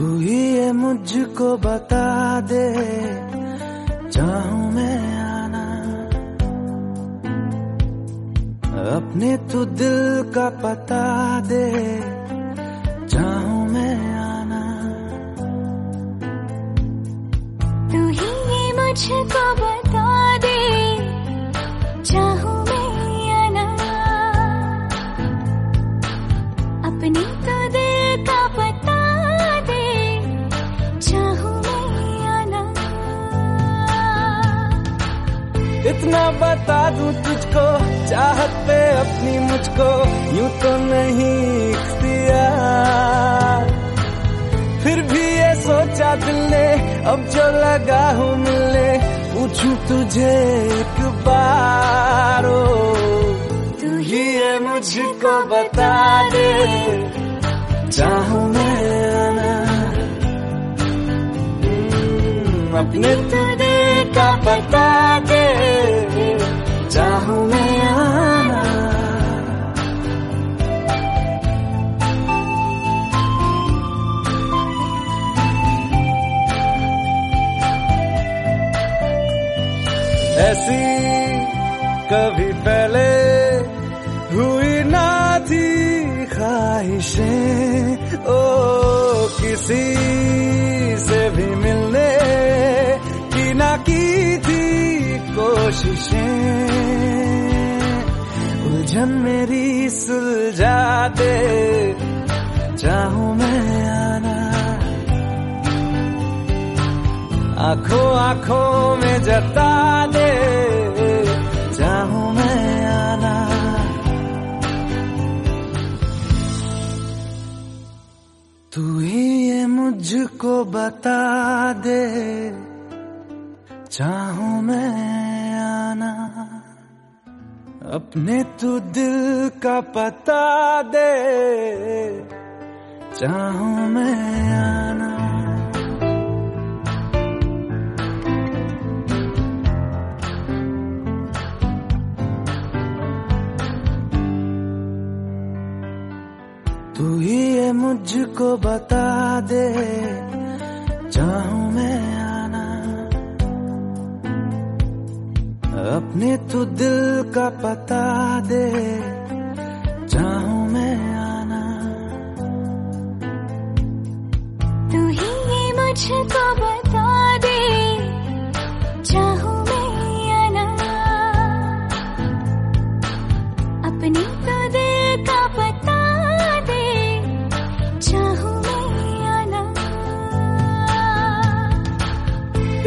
मुझको बता दे, चाहूँ मैं आना। अपने तू दिल का पता दे, चाहूँ मैं आना। तू ही मुझको बता दे इतना बता दूँ तुझको चाहत पे अपनी मुझको यूँ तो नहीं फिर भी ये सोचा दिल ने अब जो लगा हूँ मिलने पूछू तुझे एक बार ओ। तू ही ये मुझको बता दे चाहूँ मैं आना। हम्म, अपने तो दिल का बता पहले हुई ना थी ख्वाहिशें। ओ, किसी से भी मिलने की ना की थी कोशिशें। उलझन मेरी सुलझा दे चाहूँ मैं आना। आँखों आँखों में जता दे बता दे, चाहूँ मैं आना। अपने तू दिल का पता दे, चाहूँ मैं आना। तू ही मुझको बता दे। चाहूँ मैं आना अपने तो दिल का पता दे।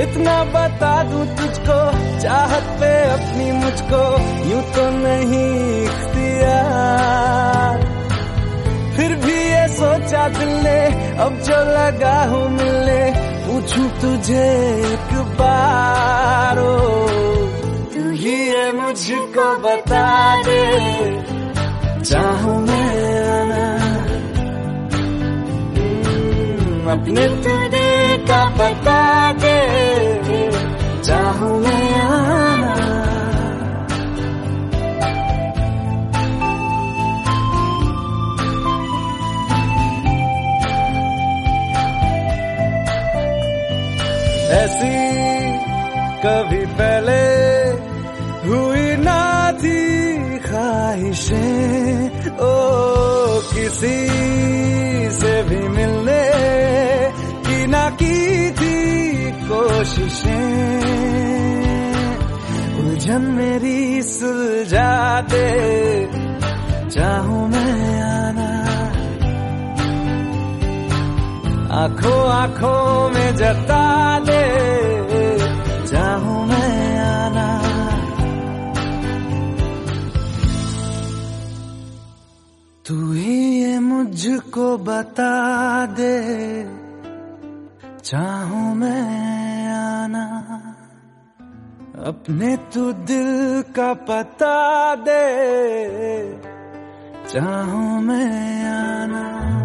इतना बता दूँ तुझको चाहत पे अपनी मुझको यूँ तो नहीं फिर भी ये सोचा दिल ने अब जो लगा हूँ मिलने पूछूँ तुझे एक बार तू ही ये मुझको बता दे चाहूँ मैं आना। हम्म, अपने तो दिल का बता दे। ऐसी कभी पहले हुई ना थी ख्वाहिशें। ओ, किसी से भी मिलने की ना की थी कोशिशें। उलझन मेरी सुलझा दे चाहूँ मैं आना। आँखों आँखों में जता दे, चाहूँ मैं आना। तू ही ये मुझको बता दे, चाहूँ मैं आना। अपने तू दिल का पता दे चाहूँ मैं आना।